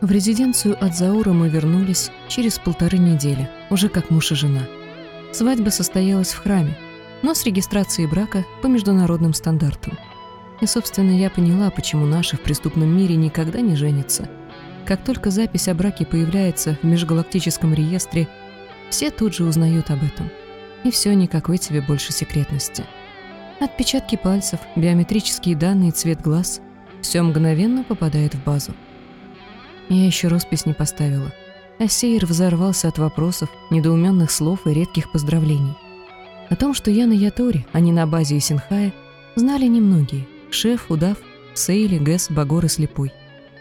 В резиденцию от Заура мы вернулись через полторы недели, уже как муж и жена. Свадьба состоялась в храме, но с регистрацией брака по международным стандартам. И, собственно, я поняла, почему наши в преступном мире никогда не женятся. Как только запись о браке появляется в межгалактическом реестре, все тут же узнают об этом. И все, никакой тебе больше секретности. Отпечатки пальцев, биометрические данные, цвет глаз – все мгновенно попадает в базу. Я еще роспись не поставила. А Сейр взорвался от вопросов, недоуменных слов и редких поздравлений. О том, что я на Яторе, а не на базе Исинхая, знали немногие. Шеф, Удав, Сейли, Гэс, Багор и Слепой.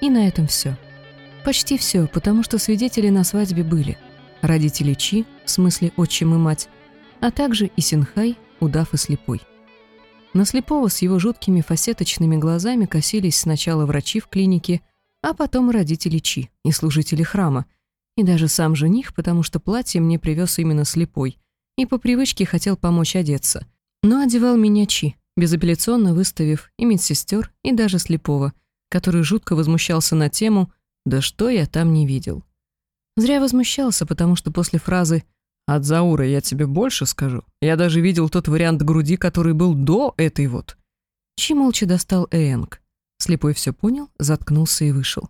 И на этом все. Почти все, потому что свидетели на свадьбе были. Родители Чи, в смысле отчим и мать, а также Исинхай, Удав и Слепой. На Слепого с его жуткими фасеточными глазами косились сначала врачи в клинике, а потом родители Чи и служители храма, и даже сам жених, потому что платье мне привез именно слепой, и по привычке хотел помочь одеться. Но одевал меня Чи, безапелляционно выставив и медсестер, и даже слепого, который жутко возмущался на тему «Да что я там не видел?». Зря возмущался, потому что после фразы «От Заура я тебе больше скажу», я даже видел тот вариант груди, который был до этой вот. Чи молча достал Ээнг. Слепой все понял, заткнулся и вышел.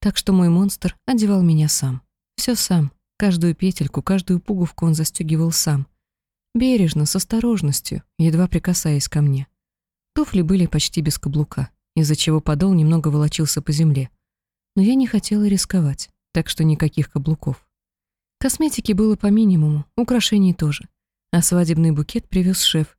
Так что мой монстр одевал меня сам. Все сам. Каждую петельку, каждую пуговку он застегивал сам. Бережно, с осторожностью, едва прикасаясь ко мне. Туфли были почти без каблука, из-за чего подол немного волочился по земле. Но я не хотела рисковать, так что никаких каблуков. Косметики было по минимуму, украшений тоже. А свадебный букет привез шеф,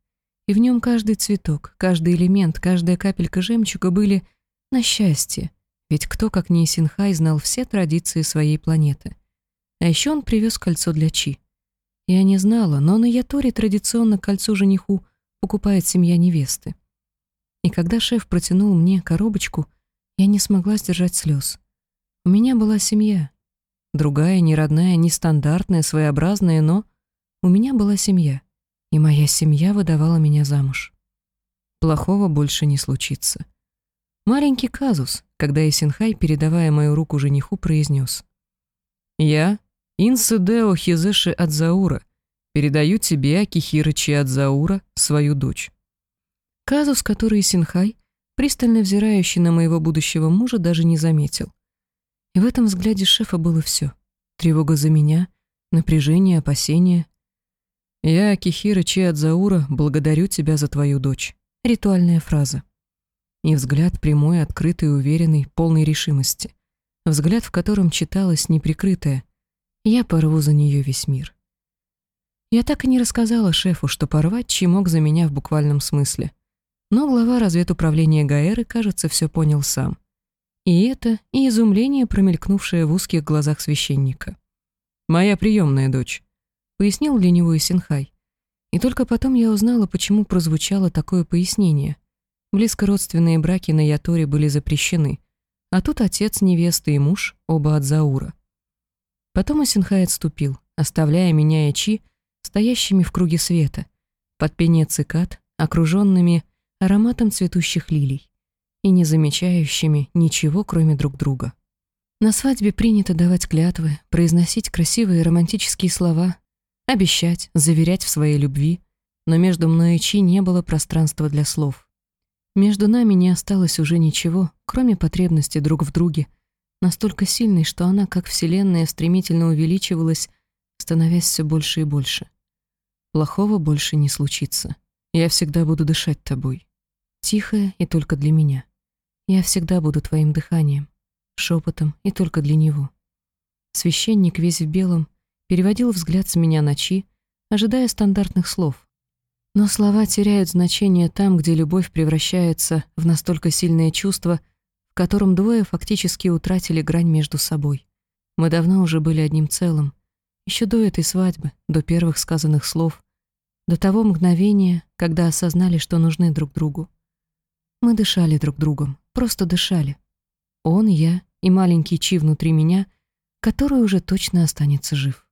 и в нем каждый цветок, каждый элемент, каждая капелька жемчуга были на счастье, ведь кто, как не Синхай, знал все традиции своей планеты. А еще он привез кольцо для Чи. Я не знала, но на Яторе традиционно кольцо жениху покупает семья невесты. И когда шеф протянул мне коробочку, я не смогла сдержать слез. У меня была семья. Другая, не родная, не стандартная, своеобразная, но у меня была семья и моя семья выдавала меня замуж. Плохого больше не случится. Маленький казус, когда Исинхай, передавая мою руку жениху, произнес. «Я, Инсидео Хизеши Адзаура, передаю тебе, Акихирочи Адзаура, свою дочь». Казус, который Исинхай, пристально взирающий на моего будущего мужа, даже не заметил. И в этом взгляде шефа было все: Тревога за меня, напряжение, опасение, «Я, Кихира Чиадзаура, благодарю тебя за твою дочь». Ритуальная фраза. И взгляд прямой, открытый, уверенный, полной решимости. Взгляд, в котором читалось неприкрытое «Я порву за нее весь мир». Я так и не рассказала шефу, что порвать Чи мог за меня в буквальном смысле. Но глава разведуправления Гаэры, кажется, все понял сам. И это, и изумление, промелькнувшее в узких глазах священника. «Моя приемная дочь», пояснил для него и Синхай. И только потом я узнала, почему прозвучало такое пояснение. Близкородственные браки на Яторе были запрещены, а тут отец невесты и муж, оба от Заура. Потом Исинхай отступил, оставляя меня и Чи стоящими в круге света, под пение цикад, окруженными ароматом цветущих лилий и не замечающими ничего, кроме друг друга. На свадьбе принято давать клятвы, произносить красивые романтические слова, обещать, заверять в своей любви, но между мной и Чи не было пространства для слов. Между нами не осталось уже ничего, кроме потребности друг в друге, настолько сильной, что она, как вселенная, стремительно увеличивалась, становясь все больше и больше. Плохого больше не случится. Я всегда буду дышать тобой. Тихая и только для меня. Я всегда буду твоим дыханием, шепотом и только для него. Священник весь в белом переводил взгляд с меня на Чи, ожидая стандартных слов. Но слова теряют значение там, где любовь превращается в настолько сильное чувство, в котором двое фактически утратили грань между собой. Мы давно уже были одним целым, еще до этой свадьбы, до первых сказанных слов, до того мгновения, когда осознали, что нужны друг другу. Мы дышали друг другом, просто дышали. Он, я и маленький Чи внутри меня, который уже точно останется жив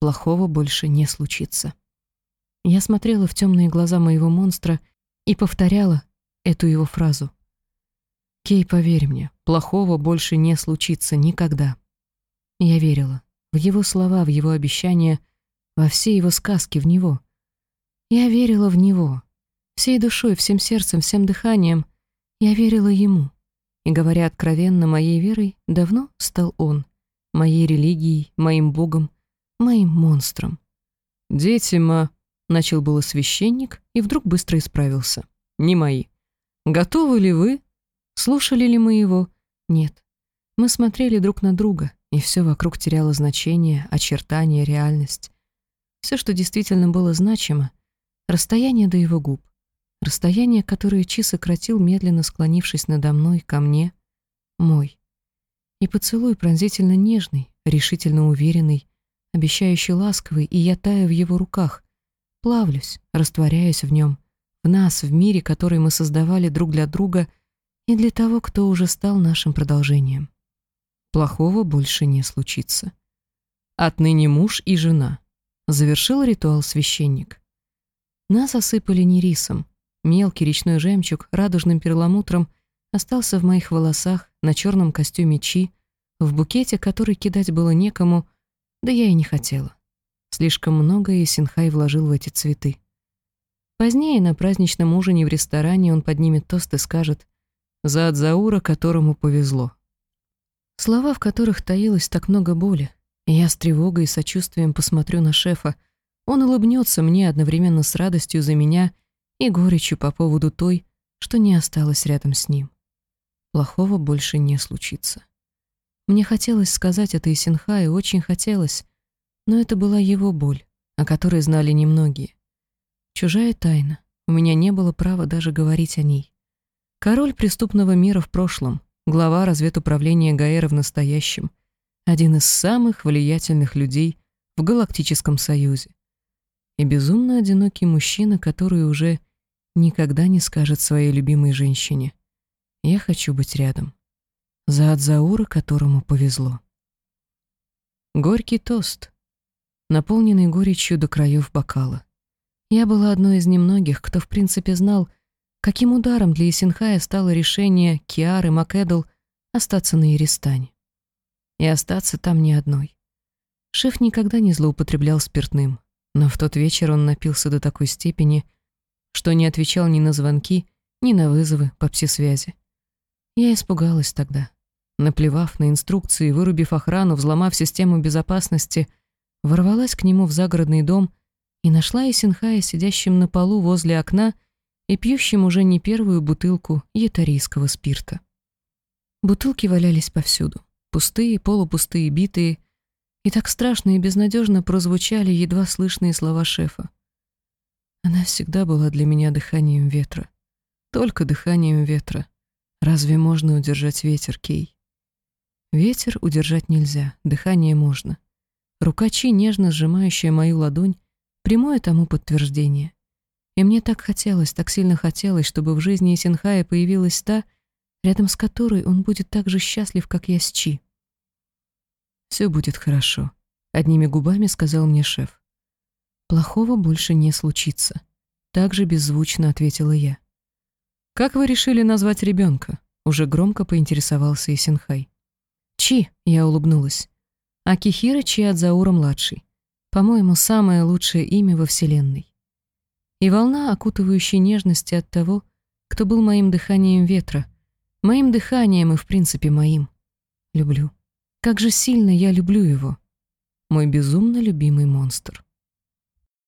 плохого больше не случится. Я смотрела в темные глаза моего монстра и повторяла эту его фразу. Кей, поверь мне, плохого больше не случится никогда. Я верила в его слова, в его обещания, во все его сказки в него. Я верила в него. Всей душой, всем сердцем, всем дыханием. Я верила ему. И, говоря откровенно, моей верой давно стал он. Моей религией, моим богом, моим монстром. «Дети, ма...» — начал было священник и вдруг быстро исправился. «Не мои. Готовы ли вы?» Слушали ли мы его? Нет. Мы смотрели друг на друга, и все вокруг теряло значение, очертания, реальность. Все, что действительно было значимо — расстояние до его губ. Расстояние, которое Чи сократил, медленно склонившись надо мной, ко мне, мой. И поцелуй пронзительно нежный, решительно уверенный, обещающий ласковый, и я таю в его руках, плавлюсь, растворяюсь в нем, в нас, в мире, который мы создавали друг для друга и для того, кто уже стал нашим продолжением. Плохого больше не случится. Отныне муж и жена. Завершил ритуал священник. Нас осыпали не рисом. Мелкий речной жемчуг радужным перламутром остался в моих волосах, на черном костюме Чи, в букете, который кидать было некому, да я и не хотела. Слишком много Синхай вложил в эти цветы. Позднее на праздничном ужине в ресторане он поднимет тост и скажет «За Адзаура, которому повезло». Слова, в которых таилось так много боли. Я с тревогой и сочувствием посмотрю на шефа. Он улыбнется мне одновременно с радостью за меня и горечью по поводу той, что не осталось рядом с ним. Плохого больше не случится. Мне хотелось сказать это и Синха, и очень хотелось, но это была его боль, о которой знали немногие. Чужая тайна, у меня не было права даже говорить о ней. Король преступного мира в прошлом, глава разведуправления Гаэра в настоящем, один из самых влиятельных людей в Галактическом Союзе. И безумно одинокий мужчина, который уже никогда не скажет своей любимой женщине «Я хочу быть рядом». За Адзаура, которому повезло. Горький тост, наполненный горечью до краев бокала. Я была одной из немногих, кто в принципе знал, Каким ударом для Исинхая стало решение Киары Макэдл остаться на Иристане? И остаться там не одной. Шеф никогда не злоупотреблял спиртным, но в тот вечер он напился до такой степени, что не отвечал ни на звонки, ни на вызовы по пси-связи. Я испугалась тогда. Наплевав на инструкции, вырубив охрану, взломав систему безопасности, ворвалась к нему в загородный дом и нашла Исинхая сидящим на полу возле окна и пьющим уже не первую бутылку ятарийского спирта. Бутылки валялись повсюду, пустые, полупустые, битые, и так страшно и безнадежно прозвучали едва слышные слова шефа. Она всегда была для меня дыханием ветра. Только дыханием ветра. Разве можно удержать ветер, Кей? Ветер удержать нельзя, дыхание можно. Рука Чи, нежно сжимающая мою ладонь, прямое тому подтверждение. И мне так хотелось, так сильно хотелось, чтобы в жизни Исинхая появилась та, рядом с которой он будет так же счастлив, как я с Чи. «Все будет хорошо», — одними губами сказал мне шеф. «Плохого больше не случится», — также беззвучно ответила я. «Как вы решили назвать ребенка?» — уже громко поинтересовался Исинхай. «Чи», — я улыбнулась. «Акихира Чиадзаура-младший. По-моему, самое лучшее имя во Вселенной и волна окутывающей нежности от того, кто был моим дыханием ветра, моим дыханием и, в принципе, моим. Люблю. Как же сильно я люблю его. Мой безумно любимый монстр.